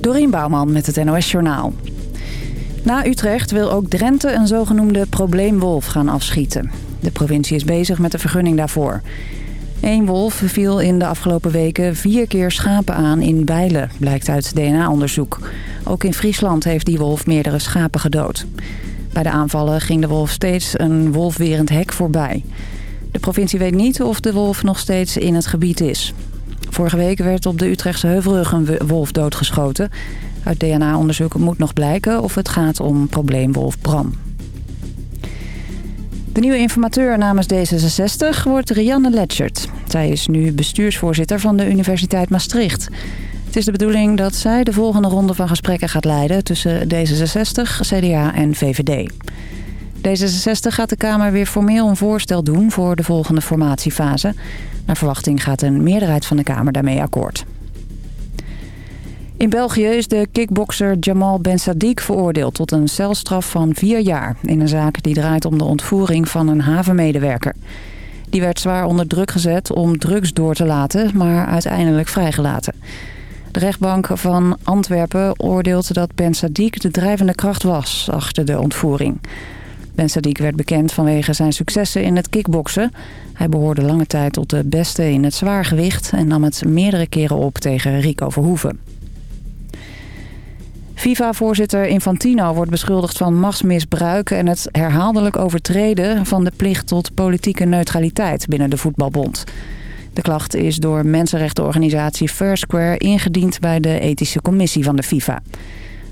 Dorien Bouwman met het NOS Journaal. Na Utrecht wil ook Drenthe een zogenoemde probleemwolf gaan afschieten. De provincie is bezig met de vergunning daarvoor. Eén wolf viel in de afgelopen weken vier keer schapen aan in Bijlen, blijkt uit DNA-onderzoek. Ook in Friesland heeft die wolf meerdere schapen gedood. Bij de aanvallen ging de wolf steeds een wolfwerend hek voorbij. De provincie weet niet of de wolf nog steeds in het gebied is. Vorige week werd op de Utrechtse Heuvelrug een wolf doodgeschoten. Uit DNA-onderzoek moet nog blijken of het gaat om probleemwolf Bram. De nieuwe informateur namens D66 wordt Rianne Letchert. Zij is nu bestuursvoorzitter van de Universiteit Maastricht. Het is de bedoeling dat zij de volgende ronde van gesprekken gaat leiden... tussen D66, CDA en VVD. D66 gaat de Kamer weer formeel een voorstel doen voor de volgende formatiefase. Naar verwachting gaat een meerderheid van de Kamer daarmee akkoord. In België is de kickbokser Jamal Ben Sadiq veroordeeld tot een celstraf van vier jaar... in een zaak die draait om de ontvoering van een havenmedewerker. Die werd zwaar onder druk gezet om drugs door te laten, maar uiteindelijk vrijgelaten. De rechtbank van Antwerpen oordeelt dat Ben Sadiq de drijvende kracht was achter de ontvoering. Ben Sadiq werd bekend vanwege zijn successen in het kickboksen. Hij behoorde lange tijd tot de beste in het zwaargewicht... en nam het meerdere keren op tegen Rico Verhoeven. FIFA-voorzitter Infantino wordt beschuldigd van machtsmisbruik... en het herhaaldelijk overtreden van de plicht tot politieke neutraliteit binnen de voetbalbond. De klacht is door mensenrechtenorganisatie Fair Square ingediend bij de ethische commissie van de FIFA.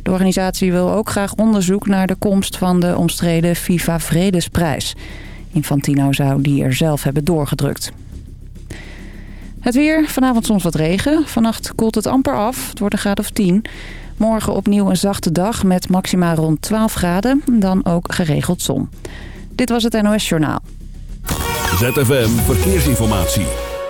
De organisatie wil ook graag onderzoek naar de komst van de omstreden FIFA Vredesprijs. Infantino zou die er zelf hebben doorgedrukt. Het weer, vanavond soms wat regen. Vannacht koelt het amper af, het wordt een graad of 10. Morgen opnieuw een zachte dag met maxima rond 12 graden. Dan ook geregeld zon. Dit was het NOS Journaal. ZFM Verkeersinformatie.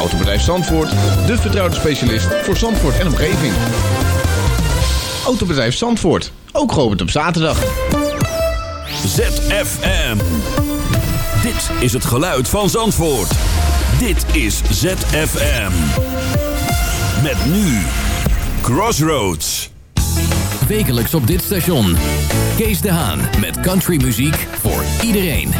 Autobedrijf Zandvoort, de vertrouwde specialist voor Zandvoort en omgeving. Autobedrijf Zandvoort, ook geopend op zaterdag. ZFM. Dit is het geluid van Zandvoort. Dit is ZFM. Met nu Crossroads. Wekelijks op dit station. Kees de Haan met countrymuziek voor iedereen.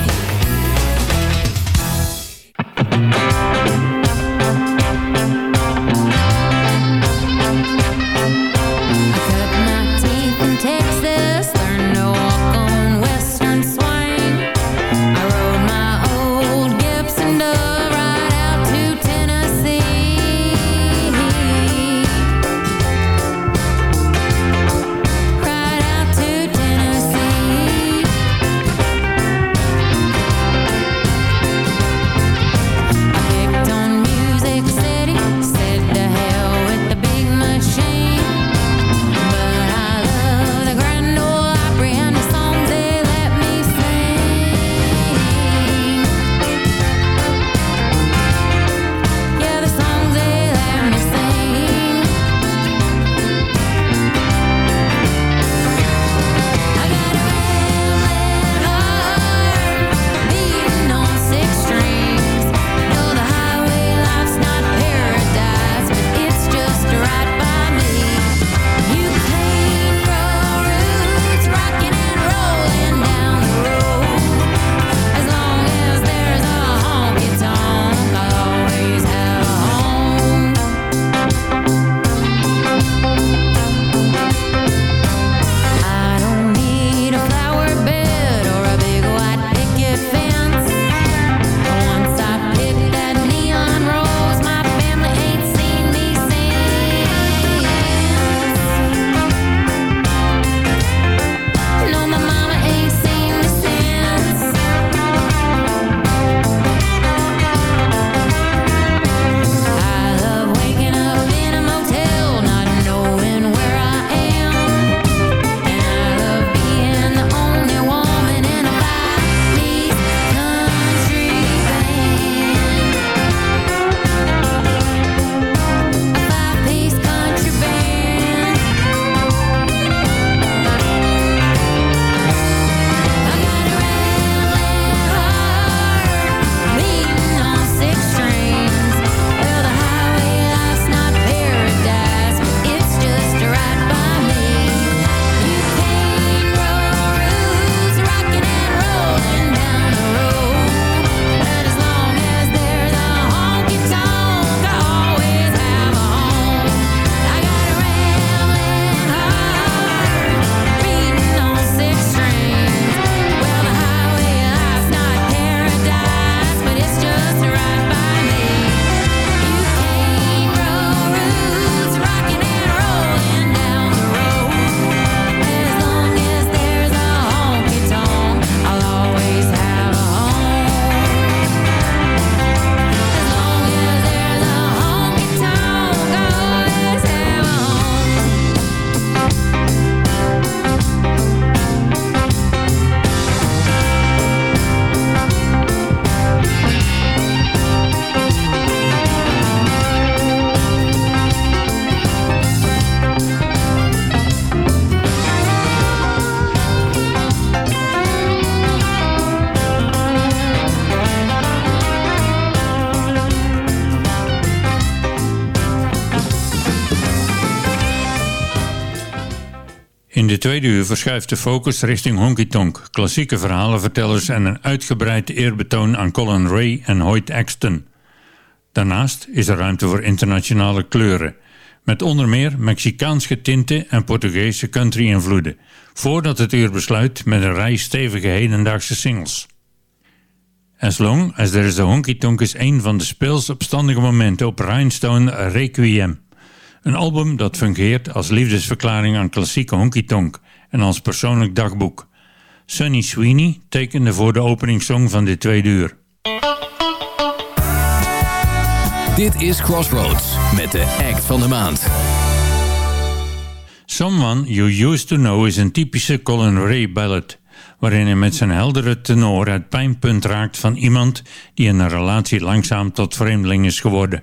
Verschuift de focus richting honky tonk, klassieke verhalenvertellers en een uitgebreid eerbetoon aan Colin Ray en Hoyt Axton. Daarnaast is er ruimte voor internationale kleuren, met onder meer Mexicaans getinte en Portugese country-invloeden, voordat het uur besluit met een rij stevige hedendaagse singles. As Long as There is a Honky Tonk is een van de speels opstandige momenten op Rhinestone Requiem. Een album dat fungeert als liefdesverklaring aan klassieke honky tonk en als persoonlijk dagboek. Sunny Sweeney tekende voor de openingssong van dit tweede uur. Dit is Crossroads met de act van de maand. Someone You Used To Know is een typische Colin Ray ballad, waarin hij met zijn heldere tenor het pijnpunt raakt van iemand die in een relatie langzaam tot vreemdeling is geworden.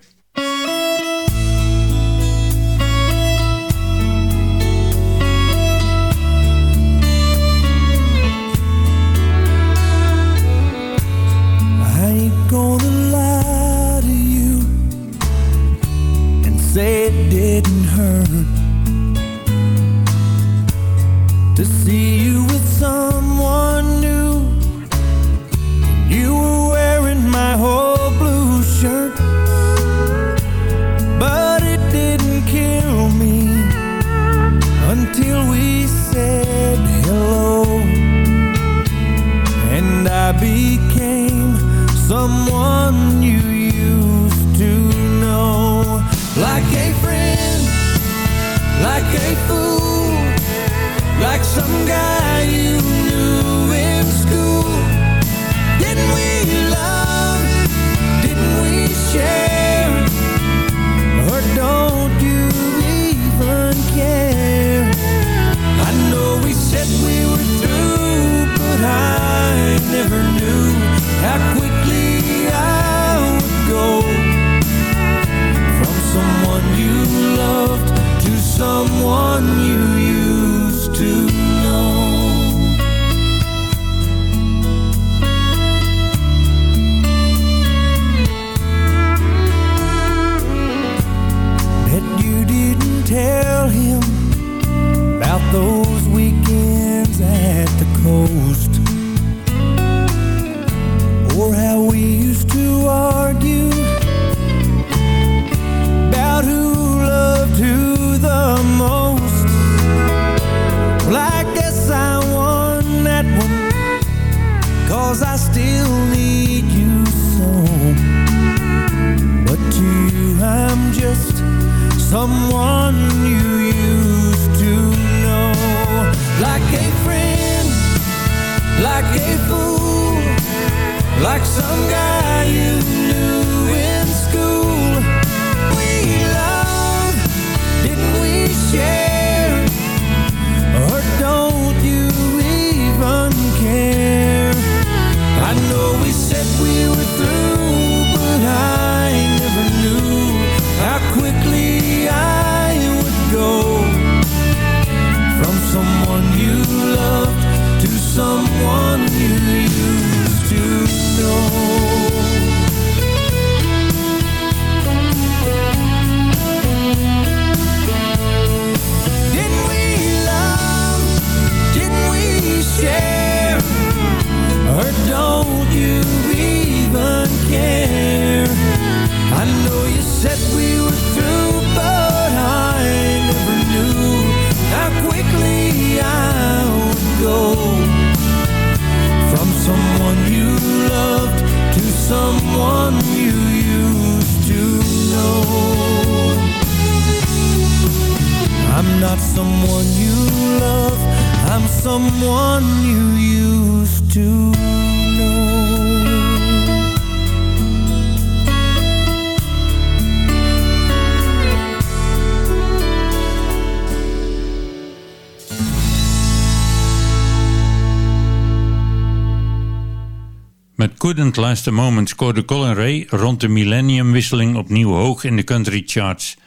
Couldn't Last a Moment scoorde Colin Ray rond de millenniumwisseling opnieuw hoog in de country charts.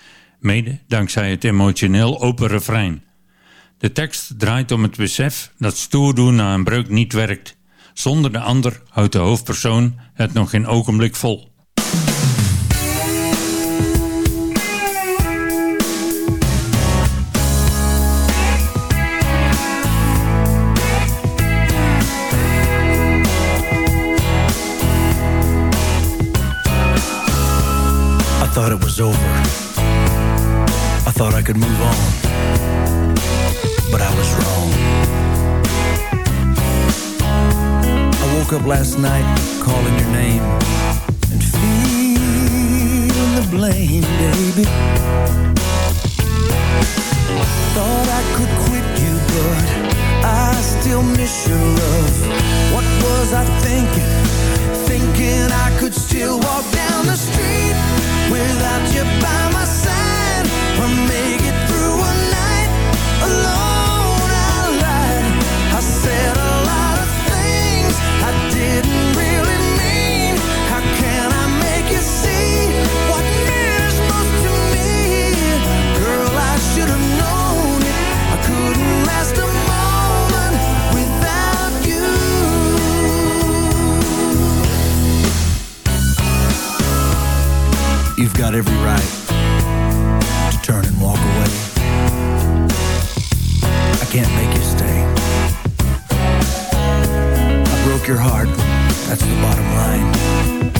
Mede dankzij het emotioneel open refrein. De tekst draait om het besef dat stoer doen na een breuk niet werkt. Zonder de ander houdt de hoofdpersoon het nog geen ogenblik vol. over. I thought I could move on, but I was wrong. I woke up last night calling your name and feeling the blame, baby. Thought I could quit you, but I still miss your love. What was I thinking? Thinking I could still walk down the street without you by my side. got every right to turn and walk away. I can't make you stay. I broke your heart, that's the bottom line.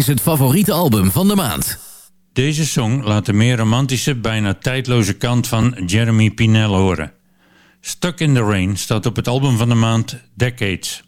is het favoriete album van de maand. Deze song laat de meer romantische, bijna tijdloze kant van Jeremy Pinel horen. Stuck in the Rain staat op het album van de maand Decades.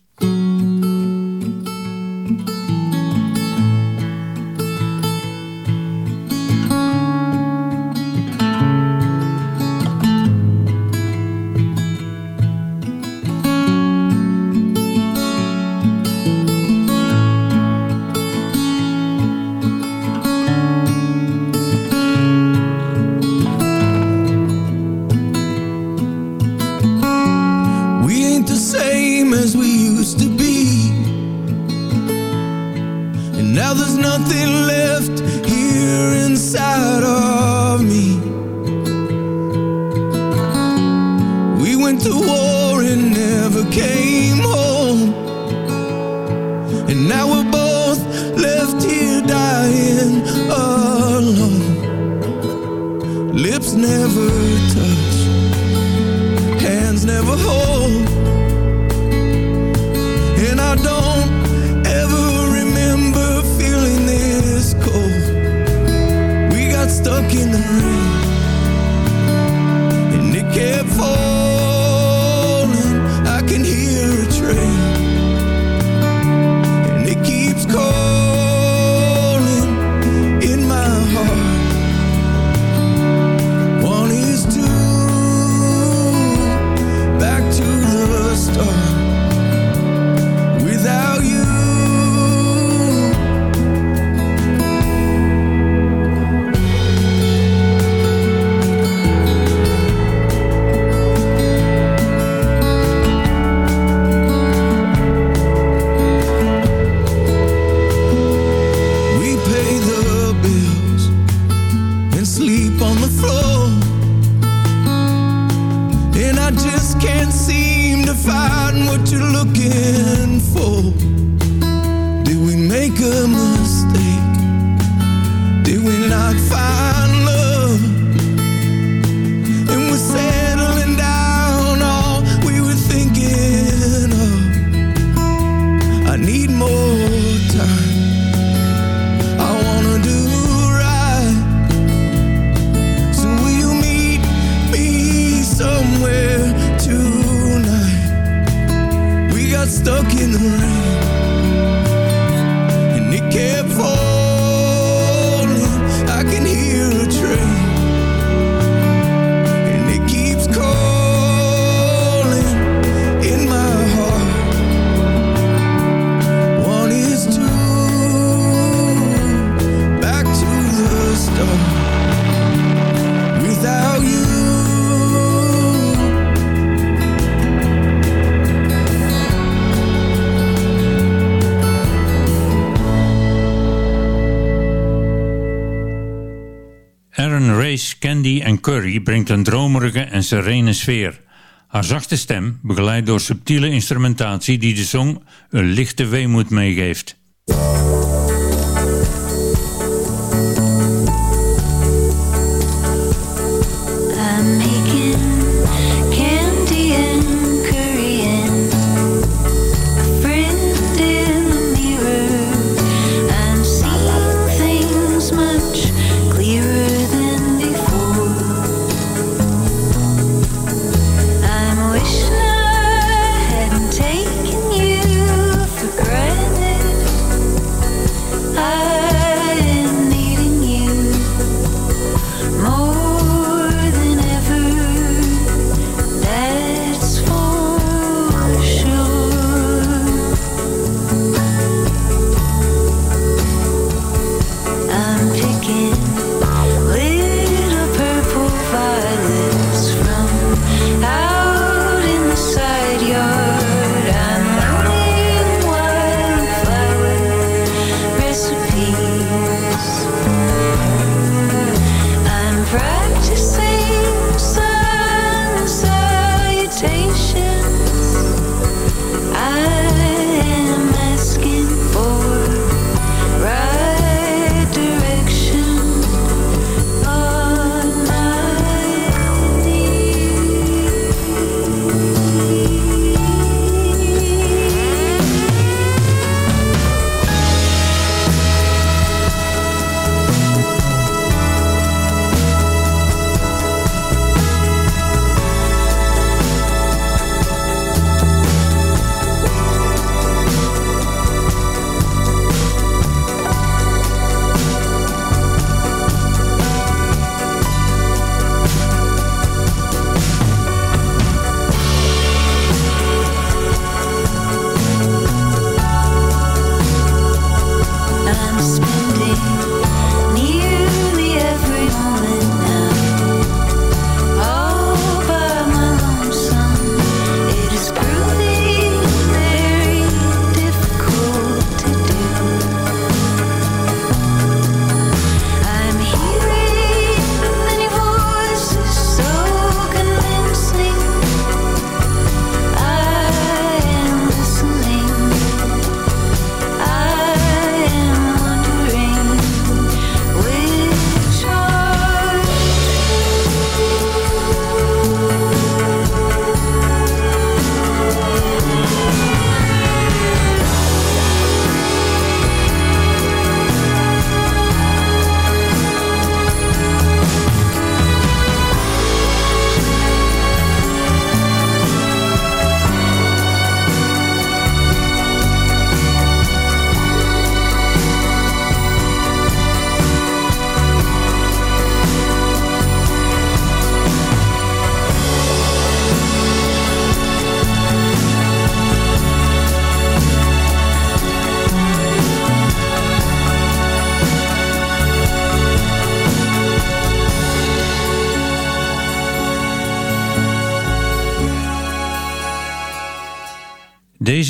brengt een dromerige en serene sfeer. Haar zachte stem, begeleid door subtiele instrumentatie die de song een lichte weemoed meegeeft.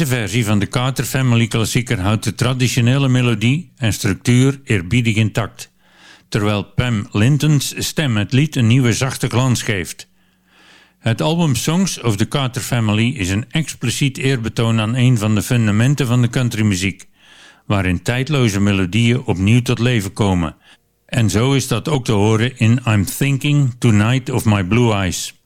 deze versie van de Carter Family klassieker houdt de traditionele melodie en structuur eerbiedig intact, terwijl Pam Linton's stem het lied een nieuwe zachte glans geeft. Het album Songs of the Carter Family is een expliciet eerbetoon aan een van de fundamenten van de countrymuziek, waarin tijdloze melodieën opnieuw tot leven komen. En zo is dat ook te horen in I'm Thinking Tonight of My Blue Eyes.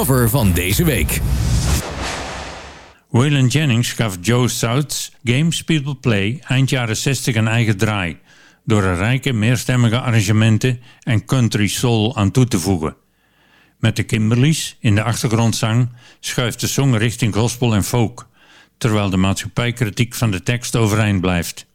Cover van deze week. Waylon Jennings gaf Joe South's Games People Play eind jaren 60 een eigen draai, door er rijke, meerstemmige arrangementen en country soul aan toe te voegen. Met de Kimberleys in de achtergrondzang schuift de song richting gospel en folk, terwijl de maatschappijkritiek van de tekst overeind blijft.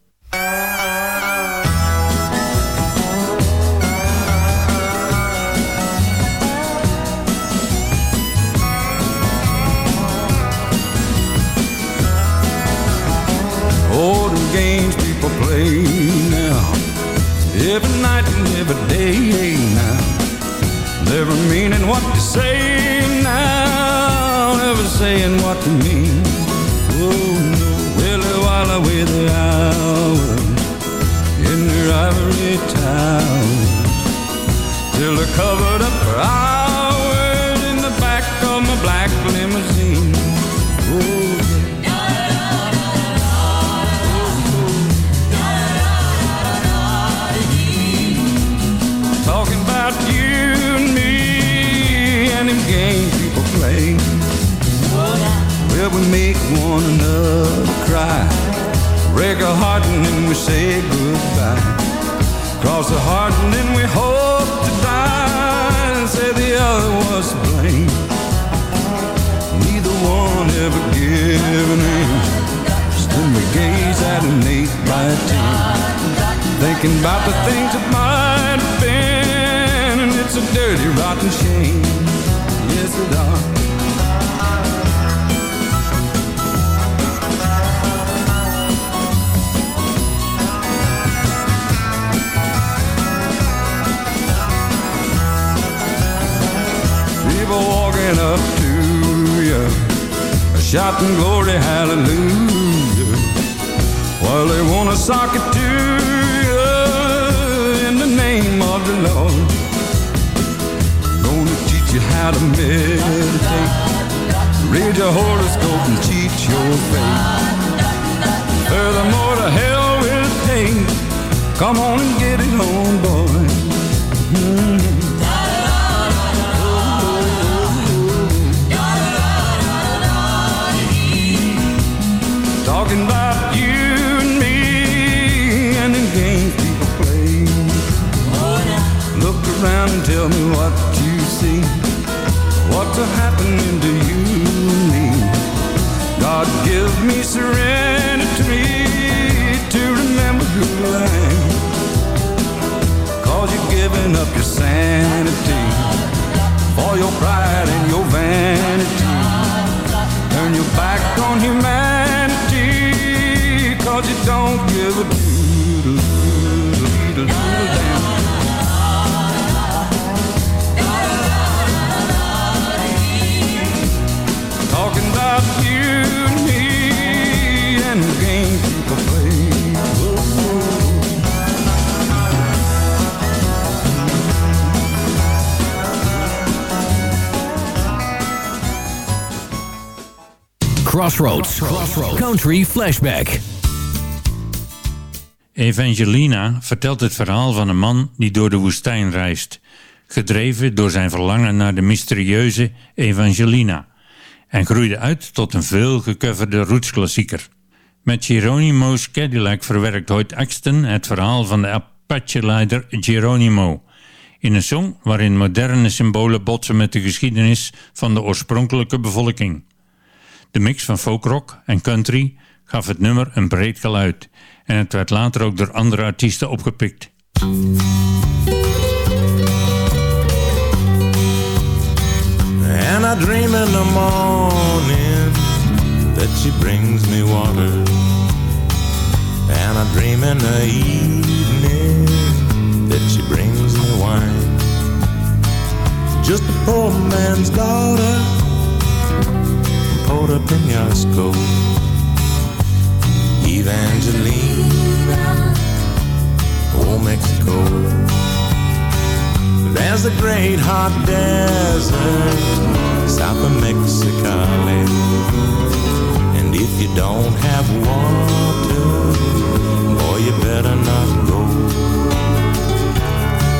Games people play now, every night and every day now. Never meaning what they say now, never saying what they mean. Oh no, Willie Walla with the hours in their ivory towers till they're covered up for hours Well, we make one another cry. Break a heart and then we say goodbye. Cross the heart and then we hope to die and say the other was to blame. Neither one ever giving in. Still we gaze at an eight by ten. Thinking about the things that might have been, and it's a dirty, rotten shame. People walking up to you, shouting glory, hallelujah, while they want to sock it to you in the name of the Lord. Gonna teach you how to meditate, read your horoscope and cheat your fate. Furthermore, to hell will take. Come on and get it on, Country Flashback. Evangelina vertelt het verhaal van een man die door de woestijn reist, gedreven door zijn verlangen naar de mysterieuze Evangelina, en groeide uit tot een veel gecoverde rootsklassieker. Met Geronimo's Cadillac verwerkt Hoyt Axton het verhaal van de Apache-leider Geronimo, in een song waarin moderne symbolen botsen met de geschiedenis van de oorspronkelijke bevolking. De mix van folkrock en country gaf het nummer een breed geluid en het werd later ook door andere artiesten opgepikt. And I dream in the morning that she brings me water. And I dream in the evening that she brings me wine. Just a poor man's daughter, Puerto Penasco. Evangelina, oh Mexico. There's a great hot desert south of Mexicali. And if you don't have water, boy, you better not go.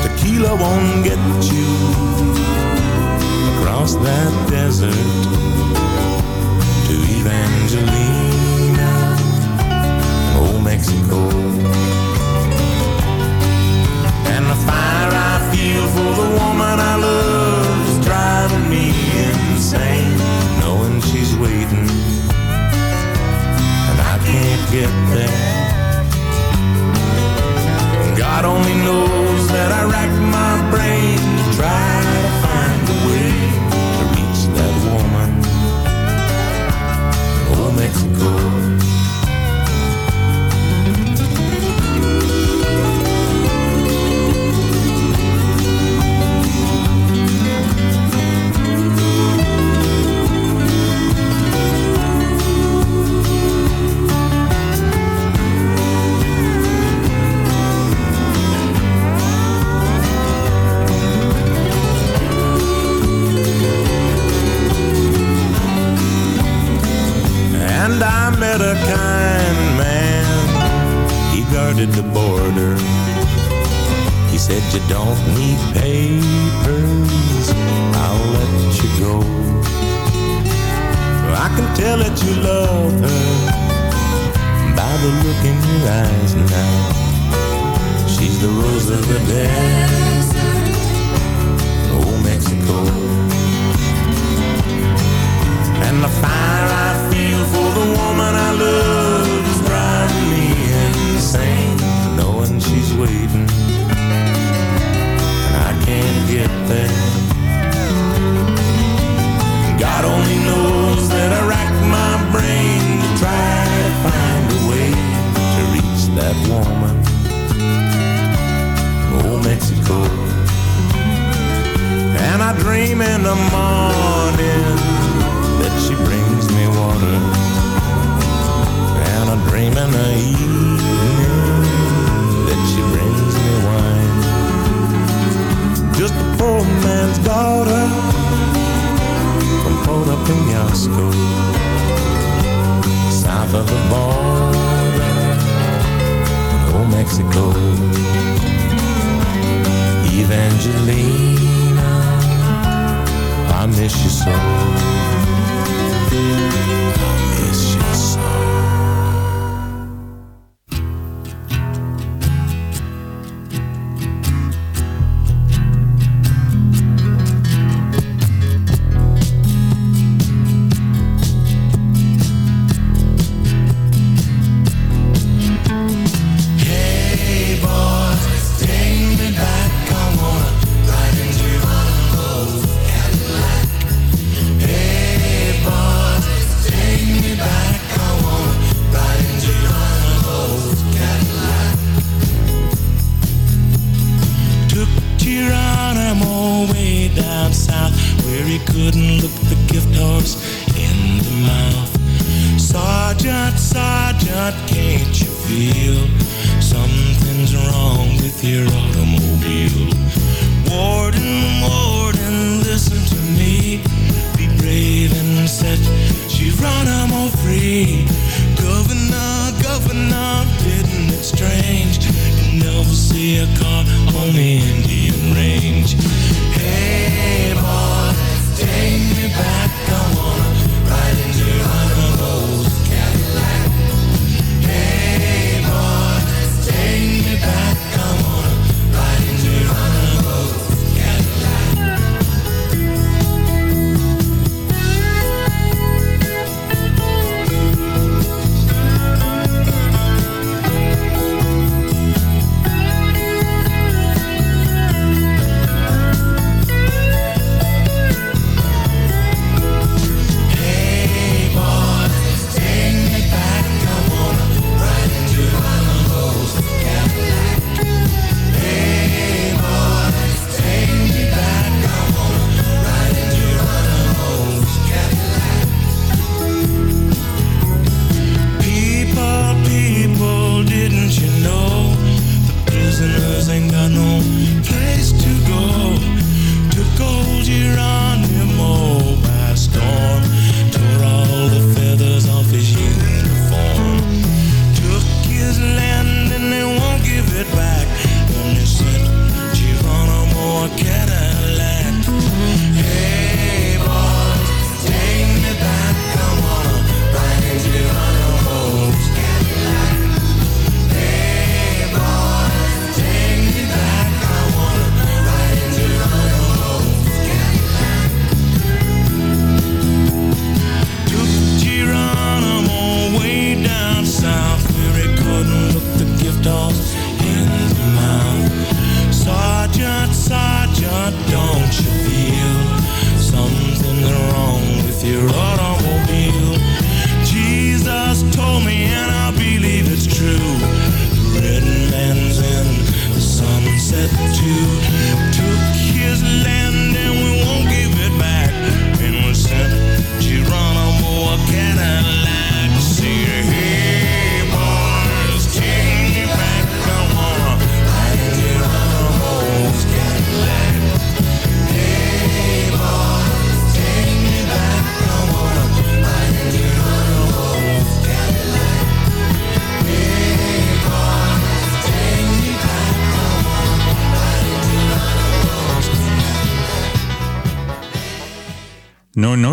Tequila won't get you across that desert Evangelina, oh Mexico. And the fire I feel for the woman I love is driving me insane. Knowing she's waiting, and I can't get there. God only knows said, You don't need papers, I'll let you go. I can tell that you love her by the look in your eyes now. She's the rose of the desert, oh Mexico. And the fire I feel for the woman I love is driving me insane, knowing she's waiting can't get there. God only knows that I racked my brain to try to find a way to reach that woman. Oh, Mexico. And I dream in the morning that she brings me water. And I dream in the evening that she brings me wine. Just a poor man's daughter. From Pola Yasco South of the border. In old Mexico. Evangelina I miss you so. I miss you so.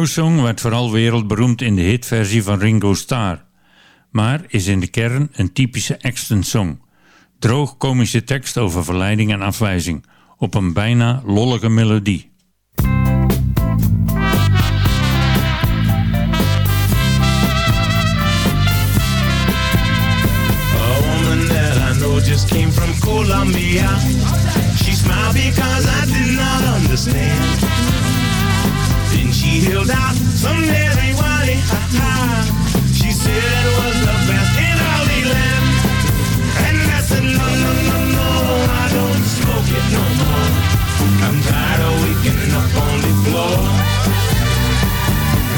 Song werd vooral wereldberoemd in de hitversie van Ringo Starr, maar is in de kern een typische Exton-song. Droog komische tekst over verleiding en afwijzing, op een bijna lollige melodie. just came from Colombia. She smiled because I did not understand. field out. Someday they want She said it was the best in all the land. And I said, no, no, no, no, I don't smoke it no more. I'm tired of waking up on the floor.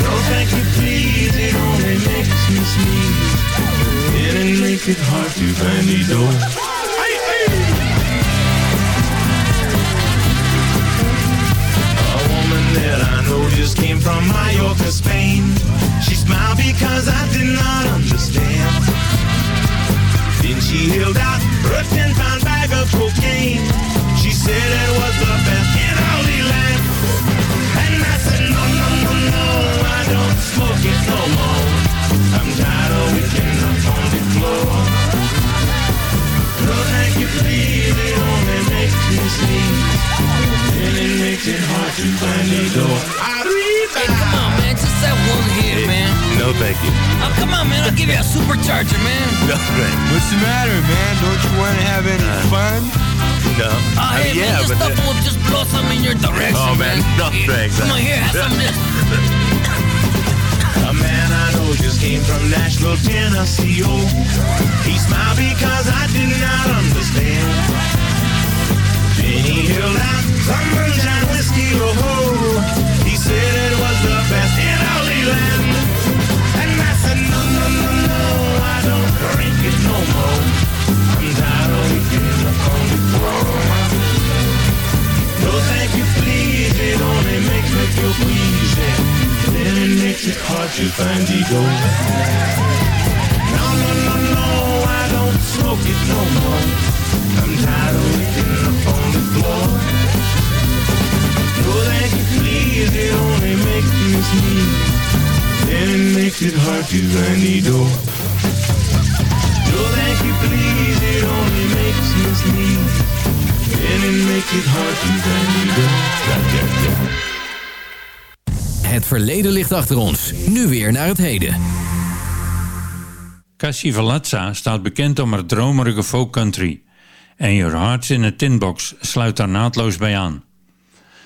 No, thank you, please. It only makes me sneeze. It'll make it hard to find the door. niet door. You please, it me sneeze. And it hard to Het verleden ligt achter ons, nu weer naar het heden. Cassie Valazza staat bekend om haar dromerige folk country. En Your Hearts in a Tin Box sluit daar naadloos bij aan.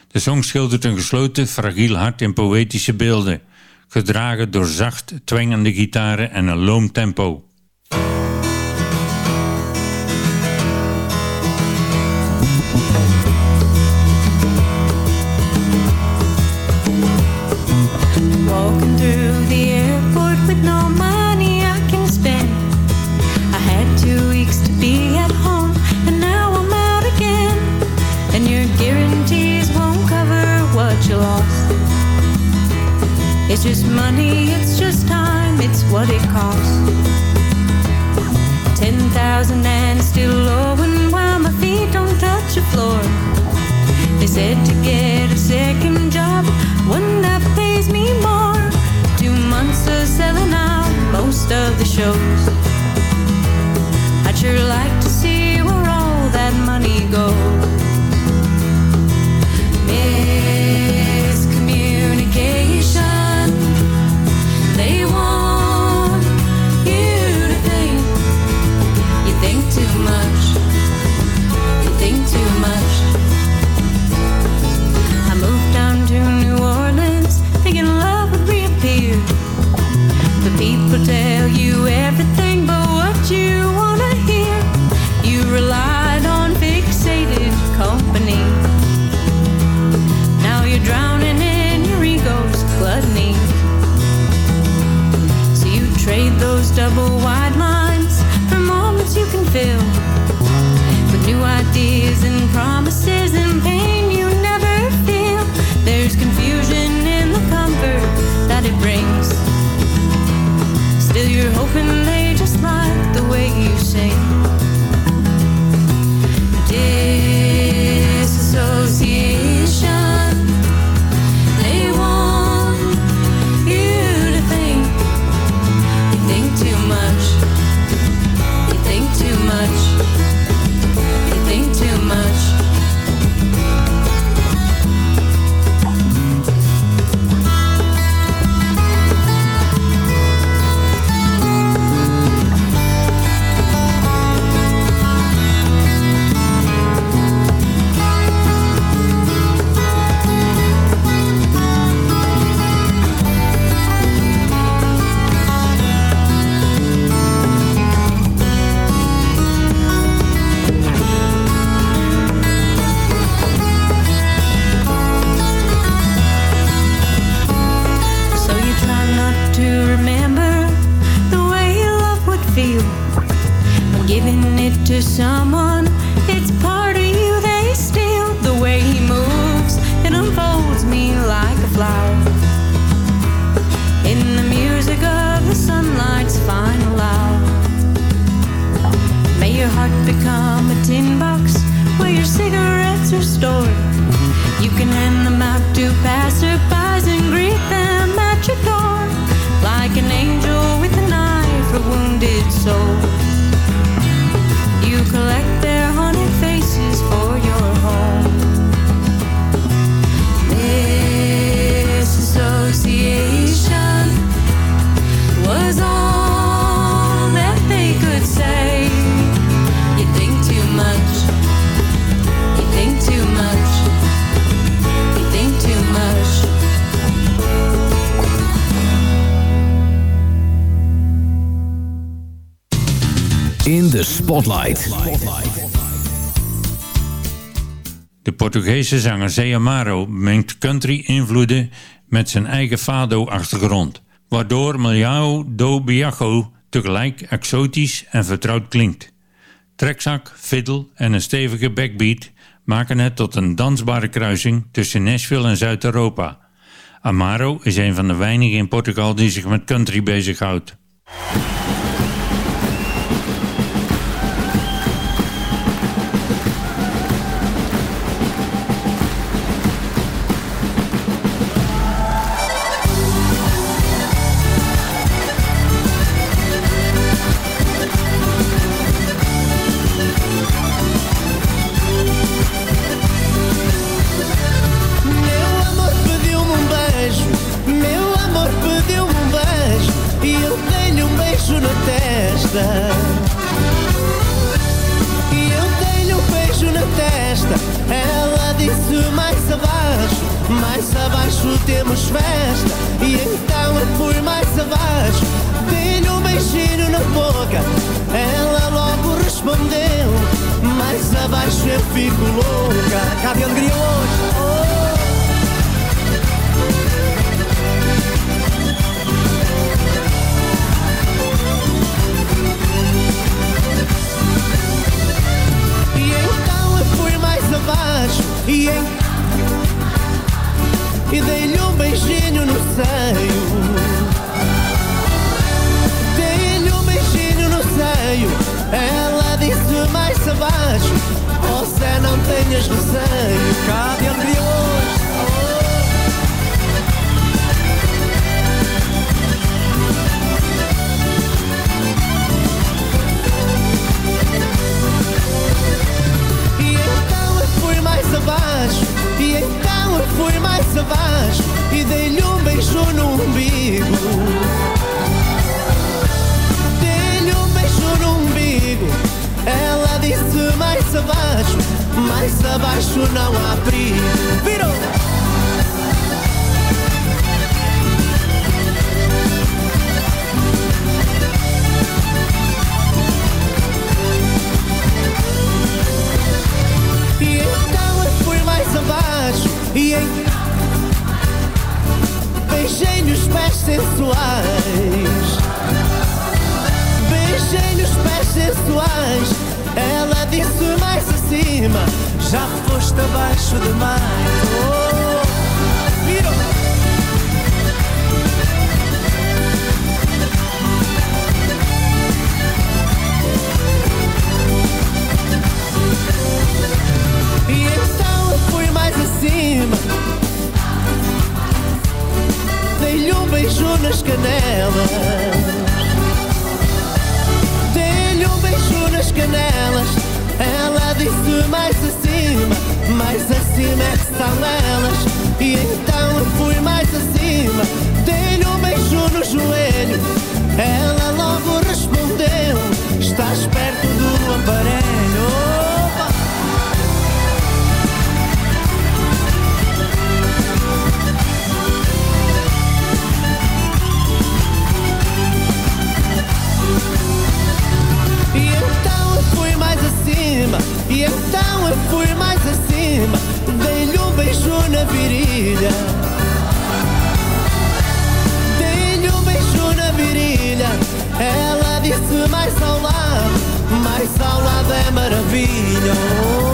De song schildert een gesloten, fragiel hart in poëtische beelden gedragen door zacht twangende gitaren en een loom tempo. It's just money, it's just time, it's what it costs. Ten thousand and still owing while my feet don't touch the floor. They said to get a second job, one that pays me more. Two months of selling out most of the shows. I'd sure like to see where all that money goes. the people tell you everything. that's story. You can hand them out to passerbys and greet them at your door. Like an angel with a knife for wounded souls. Spotlight. De Portugese zanger Zé Amaro mengt country-invloeden met zijn eigen fado-achtergrond, waardoor Milhão do Biago tegelijk exotisch en vertrouwd klinkt. Trekzak, fiddle en een stevige backbeat maken het tot een dansbare kruising tussen Nashville en Zuid-Europa. Amaro is een van de weinigen in Portugal die zich met country bezighoudt. Eu fico louca. Cabe alegria hoje. Oh. E então eu fui mais abaixo e em... E dei-lhe um beijinho no seio Dei-lhe um beijinho no seio Ela disse mais abaixo Zé, não tenhas receio Cabe alegria hoje E então eu fui mais abaixo E então eu fui mais abaixo E dei-lhe um beijo no umbigo. Dei-lhe um beijo no umbigo Ela disse mais abaixo Mais abaixo não perigo. Virou! E então eu mais abaixo e em... Beijei-lhe os pés sensuais. Beijei-lhe os pés sensuais Ela disse mais acima Já foste abaixo demais. Oh, virou. E então eu fui mais acima. Dei-lhe um beijo nas canelas canelas Ela disse mais acima Mais acima é que são elas E então eu fui mais acima Dei-lhe um beijo no joelho. Ela logo respondeu Estás perto do aparelho E então eu fui mais acima Dei-lhe um beijo na virilha. Dei-lhe um beijo na virilha. Ela disse mais ao lado Mais ao lado é maravilha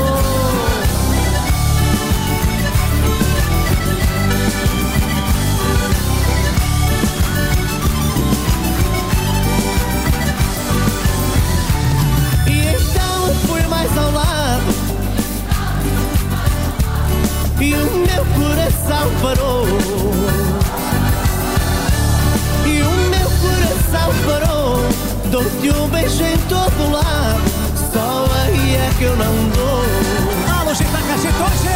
e o meu coração parou. E o meu coração parou. Dou-te um beijo em todo lado, só aí é que eu não dou. Alô, gente da cacete hoje!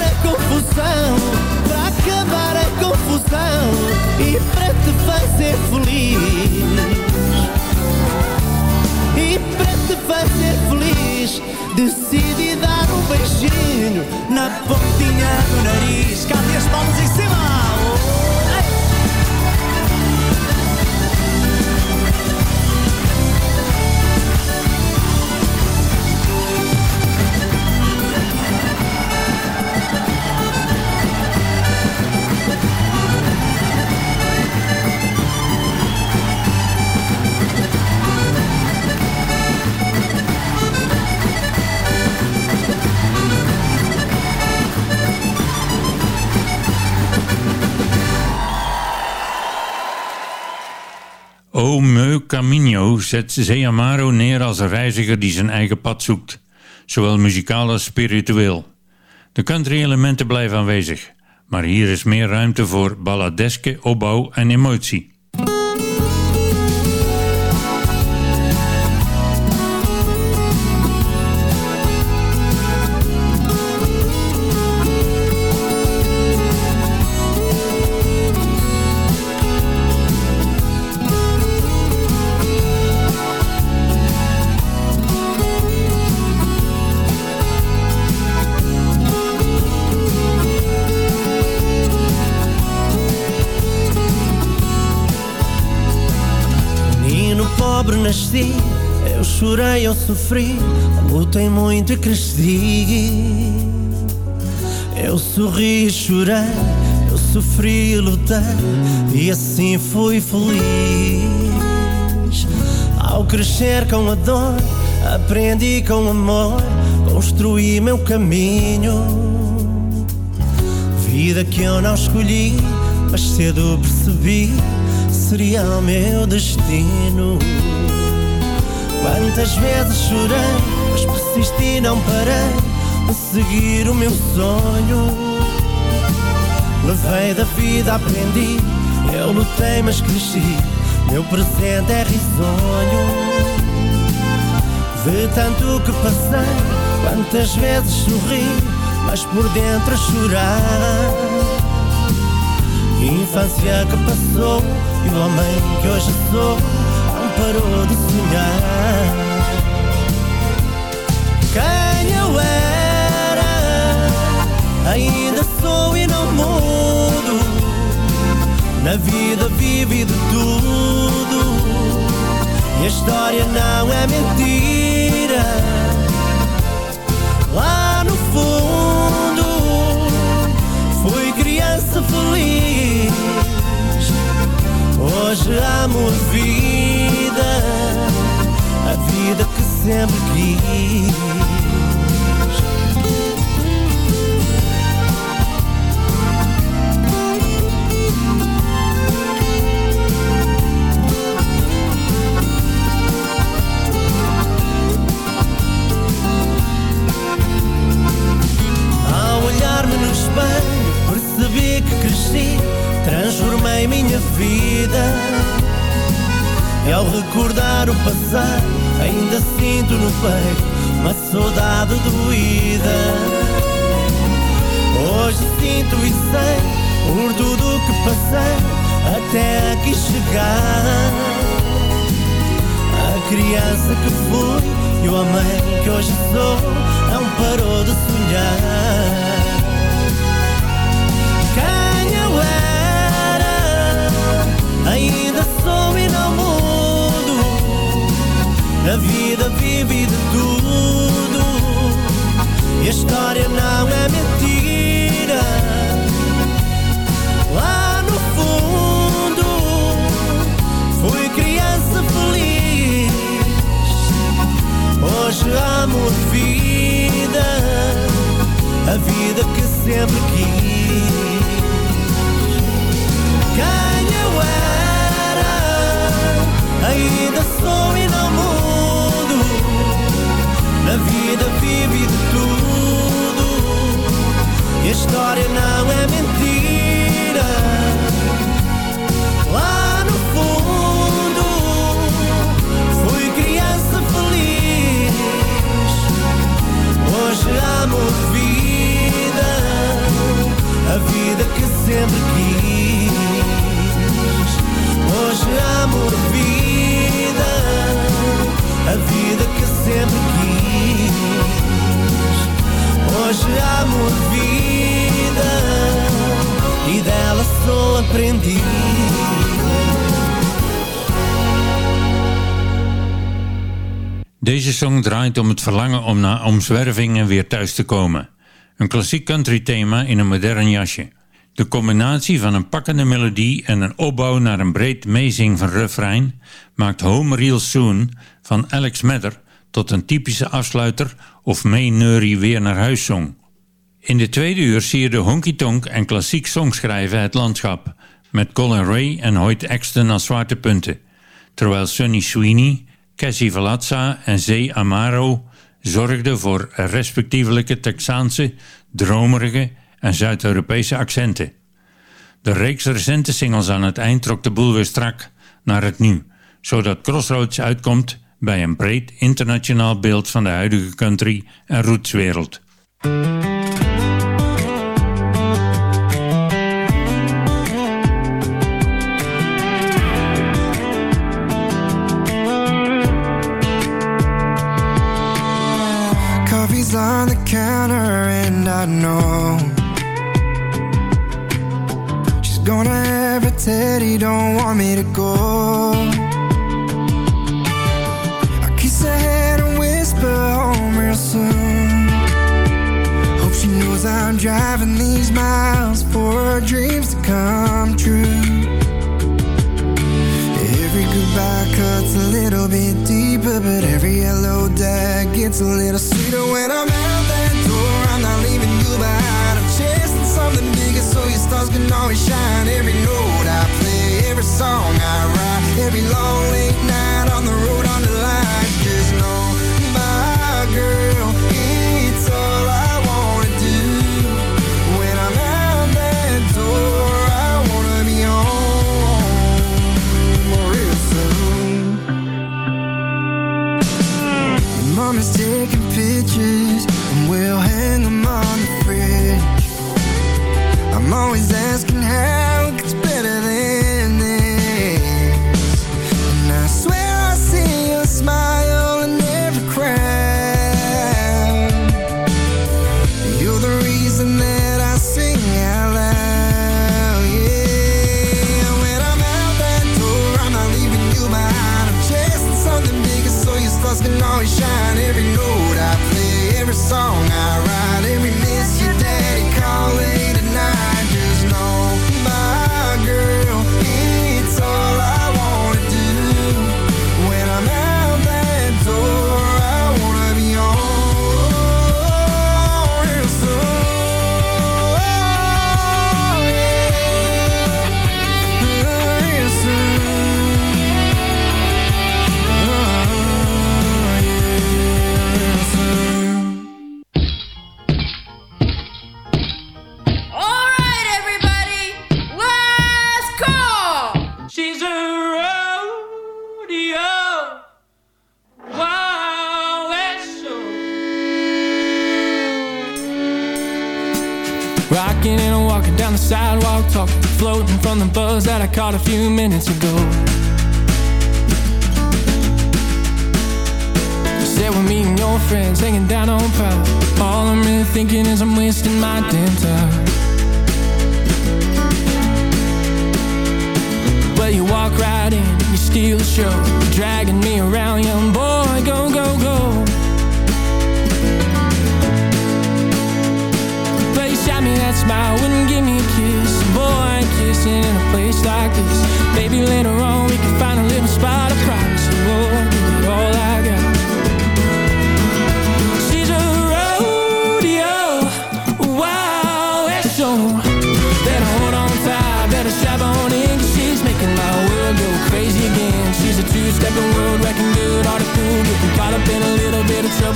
a confusão confusão e para te fazer feliz. E para te fazer feliz, decidi dar um beijinho na pontinha do nariz. Cadê as palmas em Zet Zé Amaro neer als een reiziger die zijn eigen pad zoekt, zowel muzikaal als spiritueel. De country-elementen blijven aanwezig, maar hier is meer ruimte voor balladeske opbouw en emotie. Chorei, eu sofri, lutei muito e cresci. Eu sorri chorei, eu sofri lutei, e assim fui feliz. Ao crescer com a dor, aprendi com amor, construí meu caminho. Vida que eu não escolhi, mas cedo percebi seria o meu destino. Quantas vezes chorei, mas persisti e não parei de seguir o meu sonho. Levei da vida, aprendi, eu lutei, mas cresci. Meu presente é risonho. De tanto que passei, quantas vezes sorri, mas por dentro chorar. Infância que passou e o homem que hoje sou parou de sonhar. Quem eu era, ainda sou e não mudo. Na vida vive de tudo e a história não é mentira. Lá no fundo fui criança feliz. Hoje amo a vida, sempre quis. Ao olhar-me no espelho, percebi que cresci, transformei minha vida. E ao recordar o passado, ainda sinto no peito uma saudade doída. Hoje sinto e sei, por tudo que passei, até aqui chegar. A criança que fui e o homem que hoje sou não parou de sonhar. Na vida vive de tudo e a história não é mentira. Lá no fundo fui criança feliz. Hoje amo a vida, a vida que sempre quis. Quem eu era, ainda sou vida vive de tudo. E a história não é mentira. Lá no fundo Fui criança feliz. Hoje amo a vida A vida que sempre quis. Hoje amo a vida A vida que sempre quis. e dela sou. Deze song draait om het verlangen om na omzwervingen weer thuis te komen. Een klassiek country thema in een modern jasje. De combinatie van een pakkende melodie en een opbouw naar een breed meezing van refrein maakt Home Real Soon van Alex Madder tot een typische afsluiter of meeneurie weer naar huis song. In de tweede uur sierde honky tonk en klassiek songschrijven het landschap, met Colin Ray en Hoyt Axton als zwaartepunten, terwijl Sunny Sweeney, Cassie Valazza en Zee Amaro zorgden voor respectievelijke Texaanse, dromerige en Zuid-Europese accenten. De reeks recente singles aan het eind trok de boel weer strak naar het nu, zodat Crossroads uitkomt bij een breed internationaal beeld van de huidige country en rootswereld. Coffee's on the counter and I know She's gonna have a teddy, don't want me to go I'm driving these miles for dreams to come true Every goodbye cuts a little bit deeper, but every hello dad gets a little sweeter when I'm out that door. I'm not leaving you behind. I'm chasing something bigger, so your stars can always shine. Every note I play, every song I write, every long late night on the road on the line. Just know, my girl, Mama's taking pictures and we'll hang them on the fridge. I'm always asking how lot of fumes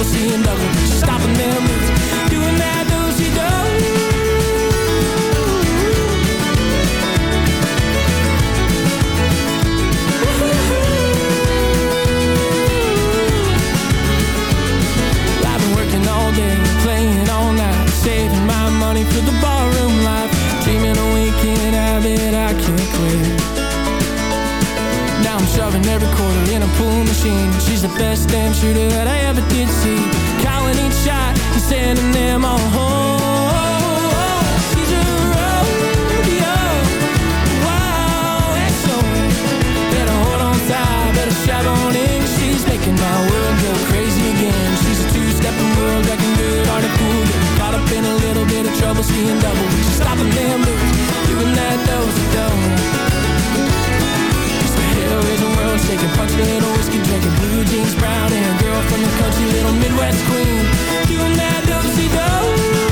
trouble, seeing. She's stopping them moves, doing that though she does. I've been working all day, playing all night, saving my money for the barroom life. Dreaming a weekend habit I can't quit. Now I'm shoving every quarter in a pool machine. She's the best damn shooter that I ever did see. seeing double. We should stop and damn loose, Doing that nose a dome. Used hell in the world, shaking punch, little whiskey, drinking blue jeans, brown and girl from the country, little Midwest queen, Doing that dozy a.